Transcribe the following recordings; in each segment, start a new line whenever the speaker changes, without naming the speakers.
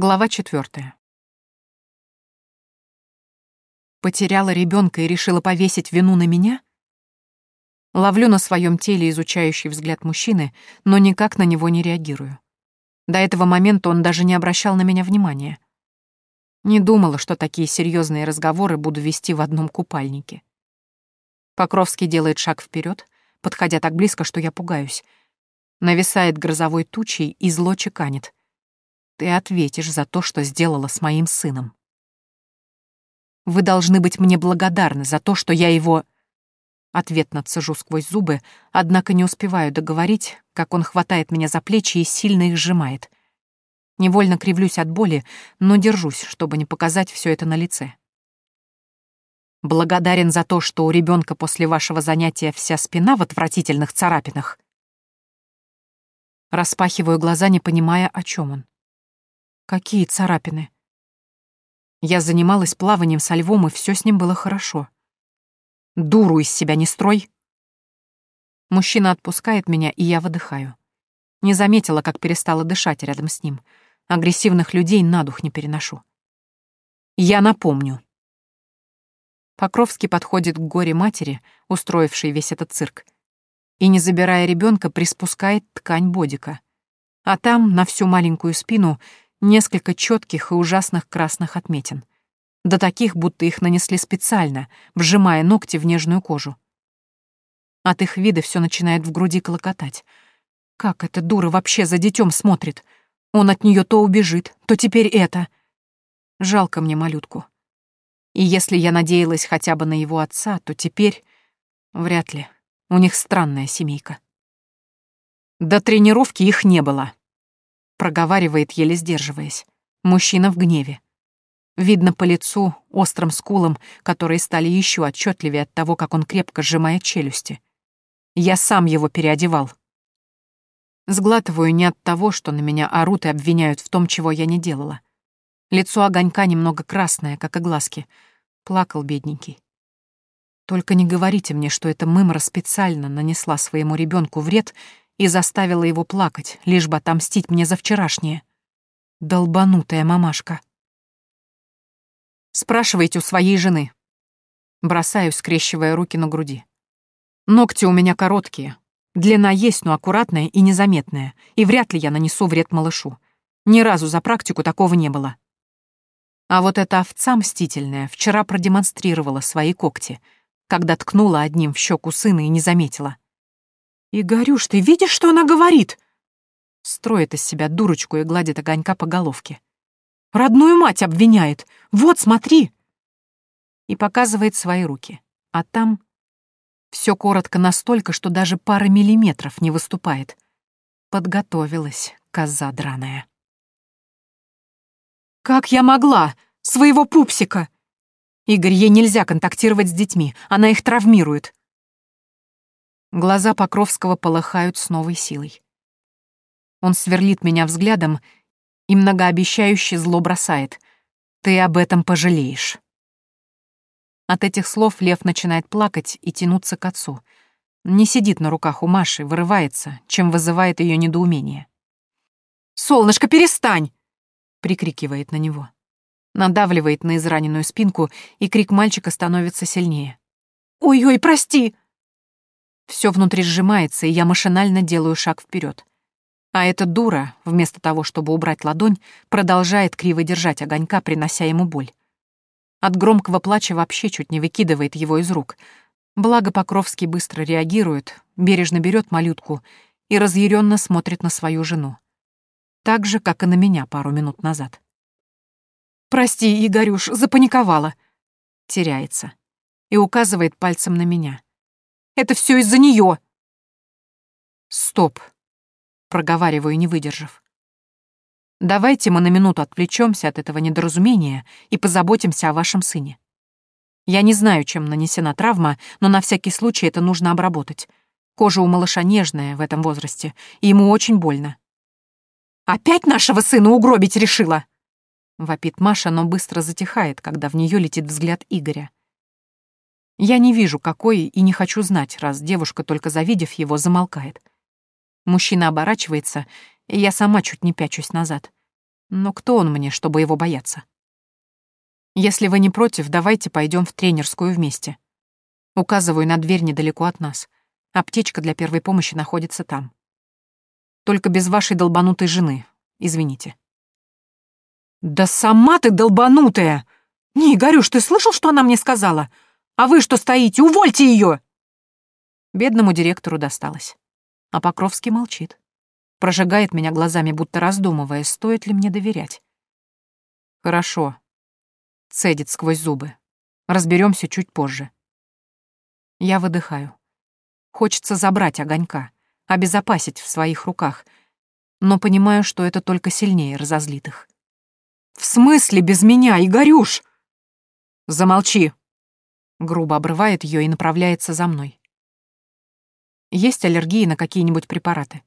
Глава четвертая. Потеряла ребенка и решила повесить вину на меня? Ловлю на своем теле изучающий взгляд мужчины, но никак на него не реагирую. До этого момента он даже не обращал на меня внимания. Не думала, что такие серьезные разговоры буду вести в одном купальнике. Покровский делает шаг вперед, подходя так близко, что я пугаюсь. Нависает грозовой тучей и зло чеканит. Ты ответишь за то, что сделала с моим сыном. Вы должны быть мне благодарны за то, что я его... Ответно цежу сквозь зубы, однако не успеваю договорить, как он хватает меня за плечи и сильно их сжимает. Невольно кривлюсь от боли, но держусь, чтобы не показать все это на лице. Благодарен за то, что у ребенка после вашего занятия вся спина в отвратительных царапинах. Распахиваю глаза, не понимая, о чем он. Какие царапины? Я занималась плаванием со львом, и все с ним было хорошо. Дуру из себя не строй. Мужчина отпускает меня, и я выдыхаю. Не заметила, как перестала дышать рядом с ним. Агрессивных людей на дух не переношу. Я напомню. Покровский подходит к горе матери, устроившей весь этот цирк, и, не забирая ребенка, приспускает ткань бодика. А там, на всю маленькую спину, Несколько четких и ужасных красных отметин. До таких, будто их нанесли специально, вжимая ногти в нежную кожу. От их вида все начинает в груди колокотать. Как эта дура вообще за детем смотрит? Он от нее то убежит, то теперь это. Жалко мне малютку. И если я надеялась хотя бы на его отца, то теперь... Вряд ли. У них странная семейка. До тренировки их не было проговаривает, еле сдерживаясь. Мужчина в гневе. Видно по лицу, острым скулам, которые стали еще отчетливее от того, как он крепко сжимает челюсти. Я сам его переодевал. Сглатываю не от того, что на меня орут и обвиняют в том, чего я не делала. Лицо огонька немного красное, как и глазки. Плакал бедненький. Только не говорите мне, что эта мымра специально нанесла своему ребенку вред и заставила его плакать, лишь бы отомстить мне за вчерашнее. Долбанутая мамашка. Спрашивайте у своей жены. Бросаю, скрещивая руки на груди. Ногти у меня короткие. Длина есть, но аккуратная и незаметная, и вряд ли я нанесу вред малышу. Ни разу за практику такого не было. А вот эта овца мстительная вчера продемонстрировала свои когти, когда ткнула одним в щеку сына и не заметила. «Игорюш, ты видишь, что она говорит?» Строит из себя дурочку и гладит огонька по головке. «Родную мать обвиняет! Вот, смотри!» И показывает свои руки. А там все коротко настолько, что даже пара миллиметров не выступает. Подготовилась, коза драная. «Как я могла? Своего пупсика!» «Игорь, ей нельзя контактировать с детьми, она их травмирует. Глаза Покровского полыхают с новой силой. Он сверлит меня взглядом и многообещающе зло бросает. «Ты об этом пожалеешь». От этих слов Лев начинает плакать и тянуться к отцу. Не сидит на руках у Маши, вырывается, чем вызывает ее недоумение. «Солнышко, перестань!» — прикрикивает на него. Надавливает на израненную спинку, и крик мальчика становится сильнее. «Ой-ой, прости!» Все внутри сжимается, и я машинально делаю шаг вперед. А эта дура, вместо того, чтобы убрать ладонь, продолжает криво держать огонька, принося ему боль. От громкого плача вообще чуть не выкидывает его из рук. Благо Покровский быстро реагирует, бережно берет малютку и разъяренно смотрит на свою жену. Так же, как и на меня пару минут назад. «Прости, Игорюш, запаниковала!» Теряется. И указывает пальцем на меня. Это все из-за нее. Стоп, проговариваю, не выдержав. Давайте мы на минуту отвлечемся от этого недоразумения и позаботимся о вашем сыне. Я не знаю, чем нанесена травма, но на всякий случай это нужно обработать. Кожа у малыша нежная в этом возрасте, и ему очень больно. «Опять нашего сына угробить решила?» Вопит Маша, но быстро затихает, когда в нее летит взгляд Игоря. Я не вижу, какой, и не хочу знать, раз девушка, только завидев его, замолкает. Мужчина оборачивается, и я сама чуть не пячусь назад. Но кто он мне, чтобы его бояться? Если вы не против, давайте пойдем в тренерскую вместе. Указываю на дверь недалеко от нас. Аптечка для первой помощи находится там. Только без вашей долбанутой жены. Извините. Да сама ты долбанутая! Не, Игорюш, ты слышал, что она мне сказала? А вы что стоите? Увольте ее! Бедному директору досталось. А Покровский молчит. Прожигает меня глазами, будто раздумывая, стоит ли мне доверять. Хорошо. Цедит сквозь зубы. Разберемся чуть позже. Я выдыхаю. Хочется забрать огонька, обезопасить в своих руках, но понимаю, что это только сильнее разозлит их. «В смысле без меня, Игорюш?» «Замолчи!» Грубо обрывает ее и направляется за мной. Есть аллергии на какие-нибудь препараты?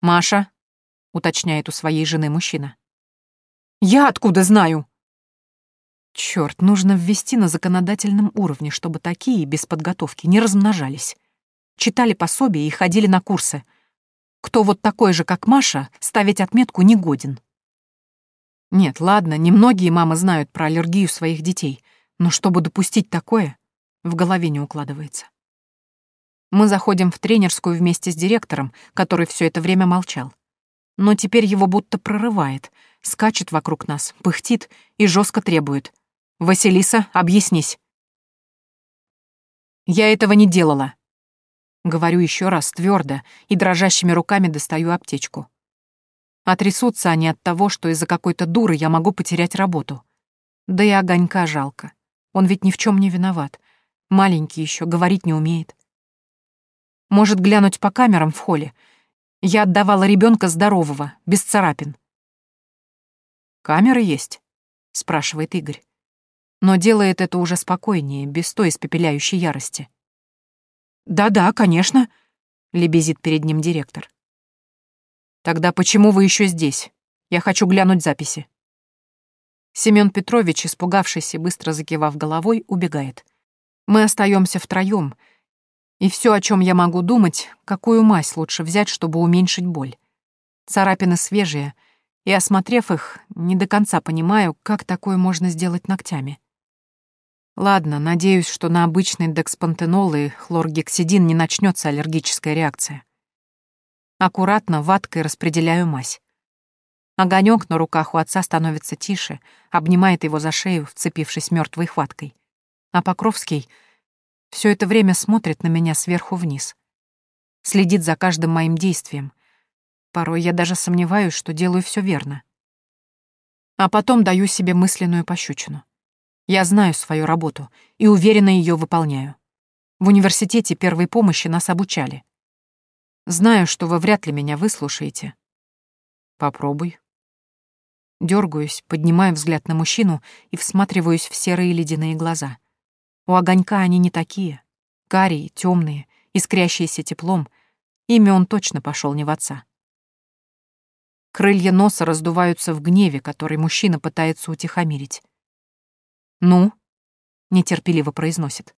«Маша?» — уточняет у своей жены мужчина. «Я откуда знаю?» Черт, нужно ввести на законодательном уровне, чтобы такие без подготовки не размножались. Читали пособия и ходили на курсы. Кто вот такой же, как Маша, ставить отметку не годен. Нет, ладно, немногие мамы знают про аллергию своих детей, но чтобы допустить такое, в голове не укладывается. Мы заходим в тренерскую вместе с директором, который все это время молчал. Но теперь его будто прорывает, скачет вокруг нас, пыхтит и жестко требует. «Василиса, объяснись». «Я этого не делала». Говорю еще раз твердо и дрожащими руками достаю аптечку. А трясутся они от того, что из-за какой-то дуры я могу потерять работу. Да и огонька жалко. Он ведь ни в чем не виноват. Маленький еще, говорить не умеет. Может глянуть по камерам в холле. Я отдавала ребенка здорового, без царапин. «Камеры есть?» — спрашивает Игорь. Но делает это уже спокойнее, без той испепеляющей ярости. «Да-да, конечно», — лебезит перед ним директор. «Тогда почему вы еще здесь? Я хочу глянуть записи». Семен Петрович, испугавшись и быстро закивав головой, убегает. Мы остаемся втроем — и все, о чем я могу думать, какую мазь лучше взять, чтобы уменьшить боль. Царапины свежие, и, осмотрев их, не до конца понимаю, как такое можно сделать ногтями. Ладно, надеюсь, что на обычный декспантенол и хлоргексидин не начнется аллергическая реакция. Аккуратно ваткой распределяю мазь. Огонек на руках у отца становится тише, обнимает его за шею, вцепившись мертвой хваткой. А Покровский — все это время смотрит на меня сверху вниз. Следит за каждым моим действием. Порой я даже сомневаюсь, что делаю все верно. А потом даю себе мысленную пощечину. Я знаю свою работу и уверенно ее выполняю. В университете первой помощи нас обучали. Знаю, что вы вряд ли меня выслушаете. Попробуй. Дергаюсь, поднимаю взгляд на мужчину и всматриваюсь в серые ледяные глаза — у огонька они не такие. Карие, темные, искрящиеся теплом. Ими он точно пошел не в отца. Крылья носа раздуваются в гневе, который мужчина пытается утихомирить. «Ну?» — нетерпеливо произносит.